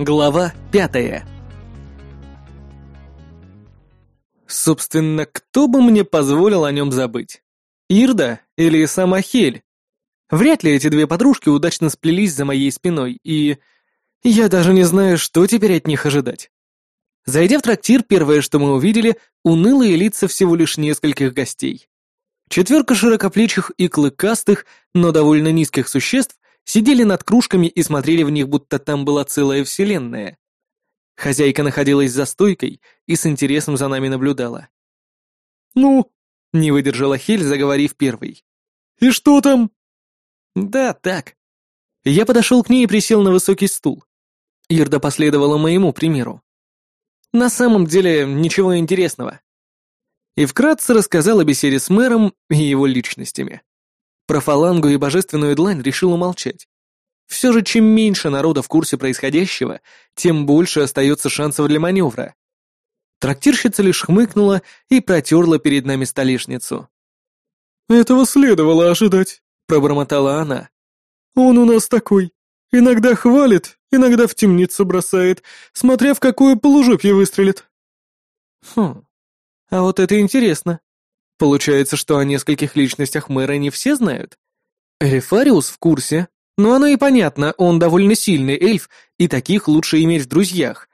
Глава пятая Собственно, кто бы мне позволил о нем забыть? Ирда или сама Хель? Вряд ли эти две подружки удачно сплелись за моей спиной, и... Я даже не знаю, что теперь от них ожидать. Зайдя в трактир, первое, что мы увидели, унылые лица всего лишь нескольких гостей. Четверка широкоплечих и клыкастых, но довольно низких существ сидели над кружками и смотрели в них, будто там была целая вселенная. Хозяйка находилась за стойкой и с интересом за нами наблюдала. «Ну?» — не выдержала Хель, заговорив первой. «И что там?» «Да, так». Я подошел к ней и присел на высокий стул. Ирда последовала моему примеру. На самом деле, ничего интересного. И вкратце рассказал о беседе с мэром и его личностями. Про фалангу и божественную длань решил умолчать. Все же, чем меньше народа в курсе происходящего, тем больше остается шансов для маневра. Трактирщица лишь хмыкнула и протерла перед нами столешницу. «Этого следовало ожидать», — пробормотала она. «Он у нас такой. Иногда хвалит, иногда в темницу бросает, смотря в какое полужопье выстрелит». «Хм, а вот это интересно. Получается, что о нескольких личностях мэра не все знают? Элифариус в курсе, но оно и понятно, он довольно сильный эльф, и таких лучше иметь в друзьях.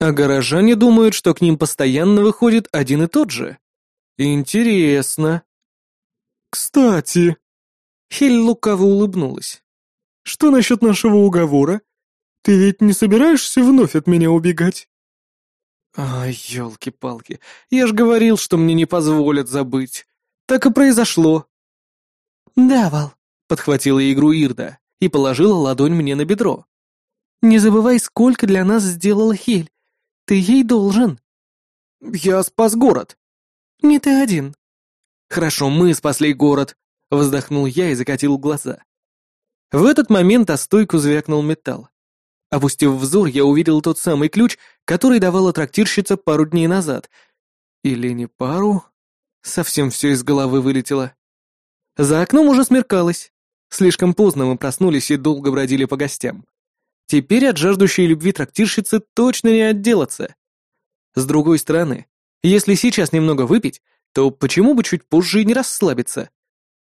А горожане думают, что к ним постоянно выходит один и тот же. Интересно. Кстати... Хель лукаво улыбнулась. Что насчет нашего уговора? Ты ведь не собираешься вновь от меня убегать? Ай, елки-палки, я ж говорил, что мне не позволят забыть. Так и произошло. Да, Вал, подхватила игру Ирда и положила ладонь мне на бедро. «Не забывай, сколько для нас сделала Хель. Ты ей должен». «Я спас город». «Не ты один». «Хорошо, мы спасли город», — вздохнул я и закатил глаза. В этот момент о стойку звякнул металл. Опустив взор, я увидел тот самый ключ, который давала трактирщица пару дней назад. Или не пару? Совсем все из головы вылетело. За окном уже смеркалось. Слишком поздно мы проснулись и долго бродили по гостям. Теперь от жаждущей любви трактирщицы точно не отделаться. С другой стороны, если сейчас немного выпить, то почему бы чуть позже и не расслабиться?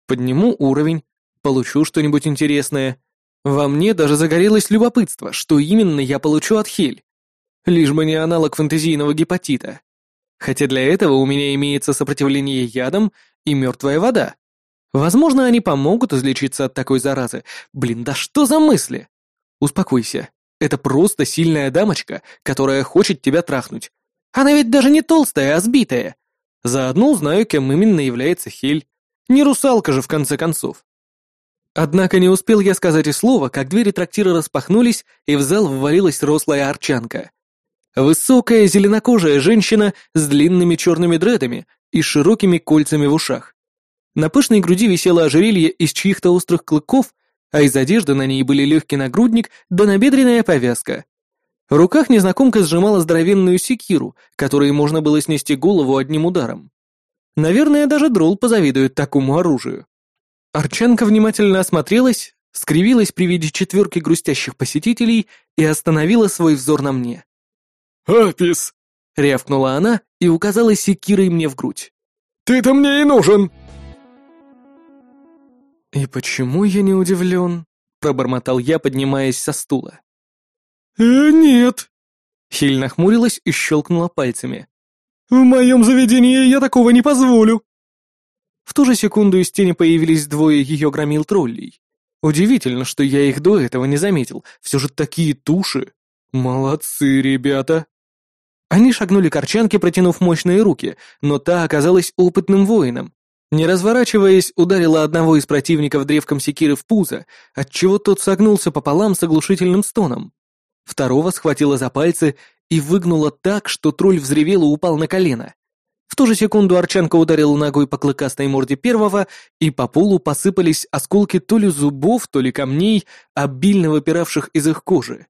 Подниму уровень, получу что-нибудь интересное. Во мне даже загорелось любопытство, что именно я получу от Хель. Лишь бы не аналог фэнтезийного гепатита. Хотя для этого у меня имеется сопротивление ядам и мертвая вода. Возможно, они помогут излечиться от такой заразы. Блин, да что за мысли? Успокойся. Это просто сильная дамочка, которая хочет тебя трахнуть. Она ведь даже не толстая, а сбитая. Заодно узнаю, кем именно является Хель. Не русалка же, в конце концов. Однако не успел я сказать и слова, как двери трактира распахнулись, и в зал ввалилась рослая арчанка. Высокая зеленокожая женщина с длинными черными дредами и широкими кольцами в ушах. На пышной груди висело ожерелье из чьих-то острых клыков, а из одежды на ней были легкий нагрудник да набедренная повязка. В руках незнакомка сжимала здоровенную секиру, которой можно было снести голову одним ударом. Наверное, даже дрол позавидует такому оружию. Арчанка внимательно осмотрелась, скривилась при виде четверки грустящих посетителей и остановила свой взор на мне. «Апис!» — рявкнула она и указала секирой мне в грудь. «Ты-то мне и нужен!» «И почему я не удивлен?» — пробормотал я, поднимаясь со стула. «Э, нет!» Хиль нахмурилась и щелкнула пальцами. «В моем заведении я такого не позволю!» В ту же секунду из тени появились двое ее громил троллей. Удивительно, что я их до этого не заметил. Все же такие туши. Молодцы, ребята. Они шагнули к Арчанке, протянув мощные руки, но та оказалась опытным воином. Не разворачиваясь, ударила одного из противников древком секиры в пузо, отчего тот согнулся пополам с оглушительным стоном. Второго схватила за пальцы и выгнула так, что тролль взревел и упал на колено. В ту же секунду Арчанка ударила ногой по клыкастой морде первого, и по полу посыпались осколки то ли зубов, то ли камней, обильно выпиравших из их кожи.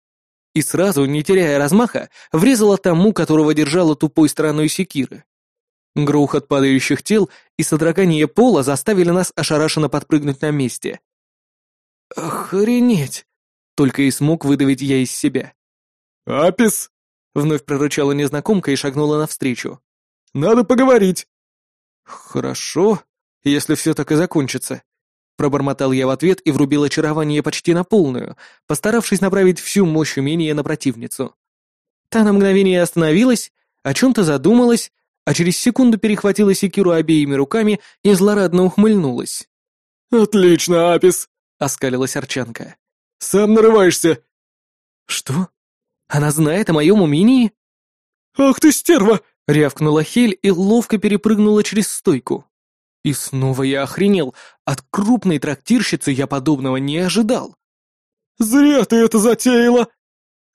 И сразу, не теряя размаха, врезала тому, которого держала тупой стороной секиры. Грохот падающих тел и содрогание пола заставили нас ошарашенно подпрыгнуть на месте. «Охренеть!» — только и смог выдавить я из себя. «Апис!» — вновь прорычала незнакомка и шагнула навстречу. «Надо поговорить!» «Хорошо, если все так и закончится», — пробормотал я в ответ и врубил очарование почти на полную, постаравшись направить всю мощь умения на противницу. Та на мгновение остановилась, о чем-то задумалась, а через секунду перехватила секиру обеими руками и злорадно ухмыльнулась. «Отлично, Апис!» — оскалилась Арчанка. «Сам нарываешься!» «Что? Она знает о моем умении?» «Ах ты стерва!» — рявкнула Хель и ловко перепрыгнула через стойку. И снова я охренел. От крупной трактирщицы я подобного не ожидал. «Зря ты это затеяла!»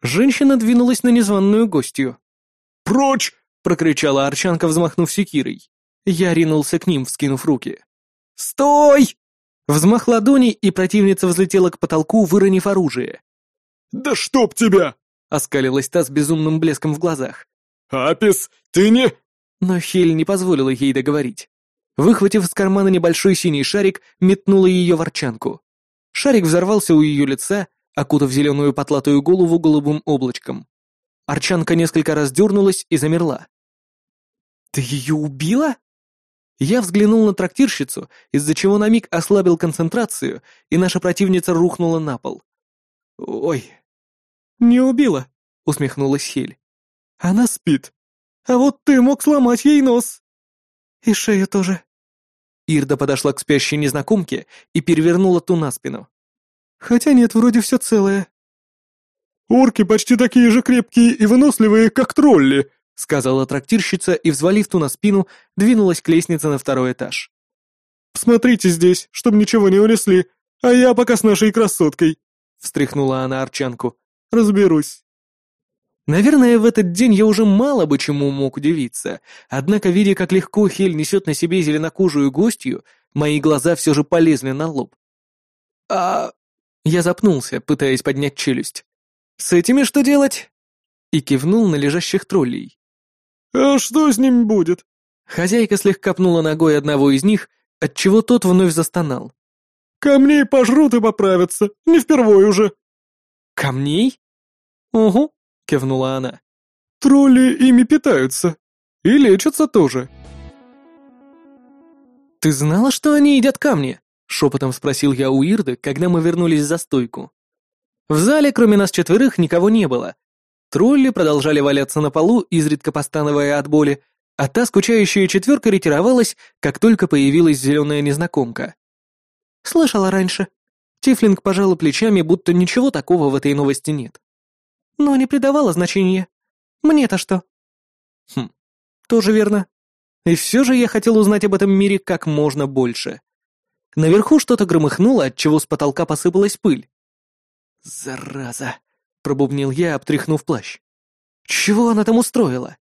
Женщина двинулась на незваную гостью. «Прочь!» — прокричала Арчанка, взмахнув секирой. Я ринулся к ним, вскинув руки. «Стой!» Взмах ладони, и противница взлетела к потолку, выронив оружие. «Да чтоб тебя!» — оскалилась та с безумным блеском в глазах. «Апис, ты не...» Но Хель не позволила ей договорить. Выхватив из кармана небольшой синий шарик, метнула ее в арчанку. Шарик взорвался у ее лица, окутав зеленую потлатую голову голубым облачком. Арчанка несколько раз дернулась и замерла. «Ты ее убила?» Я взглянул на трактирщицу, из-за чего на миг ослабил концентрацию, и наша противница рухнула на пол. «Ой, не убила», — усмехнулась Хель. «Она спит. А вот ты мог сломать ей нос». «И шею тоже». Ирда подошла к спящей незнакомке и перевернула ту на спину. «Хотя нет, вроде все целое». «Орки почти такие же крепкие и выносливые, как тролли», — сказала трактирщица и, взвалив ту на спину, двинулась к лестнице на второй этаж. «Посмотрите здесь, чтобы ничего не унесли, а я пока с нашей красоткой», — встряхнула она Арчанку. «Разберусь». Наверное, в этот день я уже мало бы чему мог удивиться, однако, видя, как легко Хель несет на себе зеленокожую гостью, мои глаза все же полезли на лоб. «А...» Я запнулся, пытаясь поднять челюсть. «С этими что делать?» И кивнул на лежащих троллей. «А что с ним будет?» Хозяйка слегка пнула ногой одного из них, отчего тот вновь застонал. «Камней пожрут и поправятся, не впервой уже». «Камней?» «Угу», — кивнула она. «Тролли ими питаются. И лечатся тоже». «Ты знала, что они едят камни?» — шепотом спросил я у Ирды, когда мы вернулись за стойку. В зале, кроме нас четверых, никого не было, Тролли продолжали валяться на полу, изредка постановая от боли, а та скучающая четверка ретировалась, как только появилась зеленая незнакомка. «Слышала раньше». Тифлинг пожала плечами, будто ничего такого в этой новости нет. Но не придавала значения. Мне-то что? Хм, тоже верно. И все же я хотел узнать об этом мире как можно больше. Наверху что-то громыхнуло, отчего с потолка посыпалась пыль. «Зараза!» — пробубнил я, обтряхнув плащ. «Чего она там устроила?»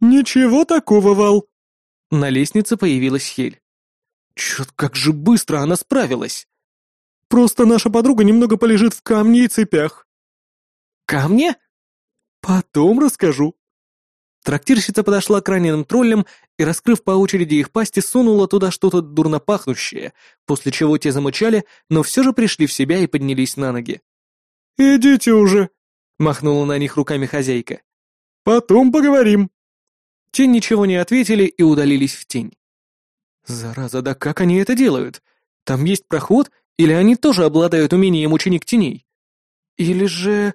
«Ничего такого, Вал!» На лестнице появилась Хель. «Чёрт, как же быстро она справилась!» «Просто наша подруга немного полежит в камне и цепях». «Камне?» «Потом расскажу». Трактирщица подошла к раненым троллям и, раскрыв по очереди их пасти, сунула туда что-то дурно пахнущее, после чего те замычали, но все же пришли в себя и поднялись на ноги. «Идите уже!» — махнула на них руками хозяйка. «Потом поговорим!» Те ничего не ответили и удалились в тень. «Зараза, да как они это делают? Там есть проход, или они тоже обладают умением ученик теней? Или же...»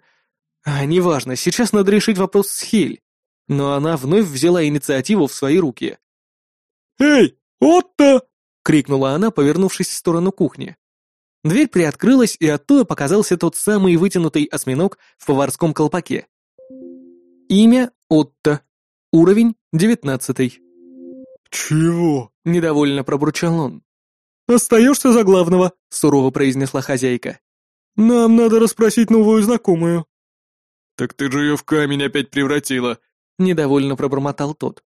А, неважно, сейчас надо решить вопрос с Хель. Но она вновь взяла инициативу в свои руки. «Эй, Отто!» — крикнула она, повернувшись в сторону кухни. Дверь приоткрылась, и оттуда показался тот самый вытянутый осьминог в поварском колпаке. Имя Отто. Уровень девятнадцатый. «Чего?» — недовольно пробурчал он. «Остаешься за главного», — сурово произнесла хозяйка. «Нам надо расспросить новую знакомую». «Так ты же ее в камень опять превратила», — недовольно пробормотал тот.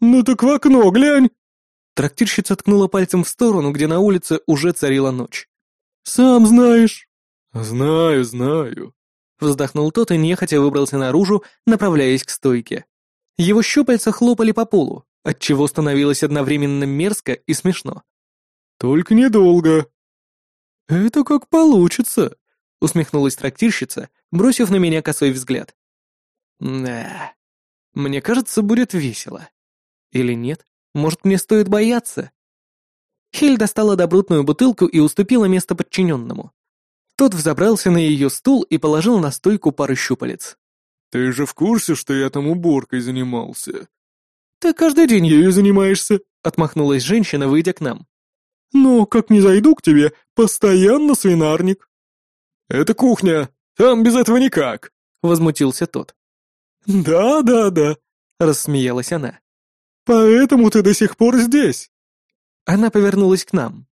«Ну так в окно глянь!» Трактирщица ткнула пальцем в сторону, где на улице уже царила ночь. «Сам знаешь». «Знаю, знаю», — вздохнул тот и нехотя выбрался наружу, направляясь к стойке. Его щупальца хлопали по полу, отчего становилось одновременно мерзко и смешно. «Только недолго». «Это как получится», — усмехнулась трактирщица, бросив на меня косой взгляд. Да. Мне кажется, будет весело. Или нет? Может, мне стоит бояться? Хель достала добротную бутылку и уступила место подчиненному. Тот взобрался на ее стул и положил на стойку пары щупалец. «Ты же в курсе, что я там уборкой занимался?» «Ты каждый день ею занимаешься», — отмахнулась женщина, выйдя к нам. «Но как не зайду к тебе, постоянно свинарник». «Это кухня, там без этого никак», — возмутился тот. «Да, да, да», — рассмеялась она. «Поэтому ты до сих пор здесь». Она повернулась к нам.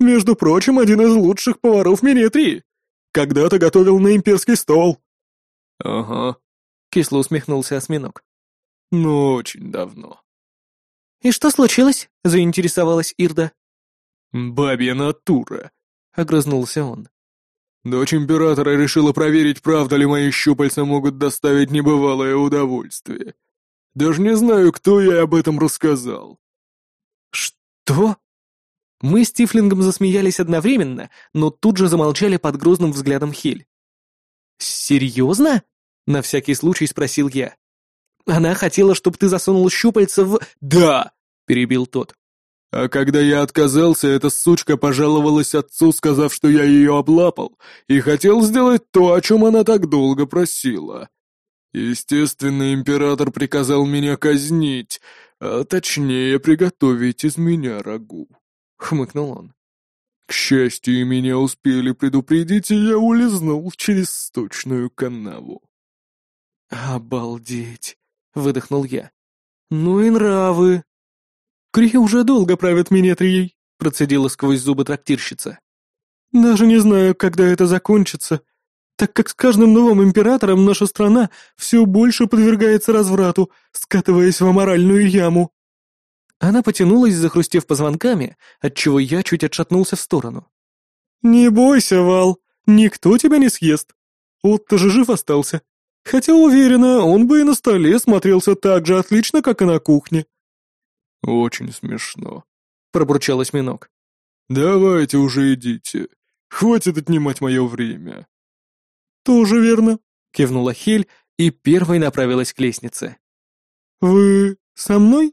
«Между прочим, один из лучших поваров Минетрии. Когда-то готовил на имперский стол». «Ага», — кисло усмехнулся осьминог. «Ну, очень давно». «И что случилось?» — заинтересовалась Ирда. «Бабья натура», — огрызнулся он. Дочь императора решила проверить, правда ли мои щупальца могут доставить небывалое удовольствие. Даже не знаю, кто ей об этом рассказал. Что? Мы с Тифлингом засмеялись одновременно, но тут же замолчали под грозным взглядом Хель. «Серьезно?» — на всякий случай спросил я. «Она хотела, чтобы ты засунул щупальца в...» «Да!» — перебил тот. А когда я отказался, эта сучка пожаловалась отцу, сказав, что я ее облапал, и хотел сделать то, о чем она так долго просила. Естественно, император приказал меня казнить, а точнее приготовить из меня рагу. Хмыкнул он. К счастью, меня успели предупредить, и я улизнул через сточную канаву. «Обалдеть!» — выдохнул я. «Ну и нравы!» «Крия уже долго правит Минетрией», — процедила сквозь зубы трактирщица. «Даже не знаю, когда это закончится, так как с каждым новым императором наша страна все больше подвергается разврату, скатываясь в аморальную яму». Она потянулась, захрустев позвонками, отчего я чуть отшатнулся в сторону. «Не бойся, Вал, никто тебя не съест. Отто же жив остался. Хотя, уверена, он бы и на столе смотрелся так же отлично, как и на кухне». «Очень смешно», — пробурчал осьминог. «Давайте уже идите. Хватит отнимать мое время». «Тоже верно», — кивнула Хель и первой направилась к лестнице. «Вы со мной?»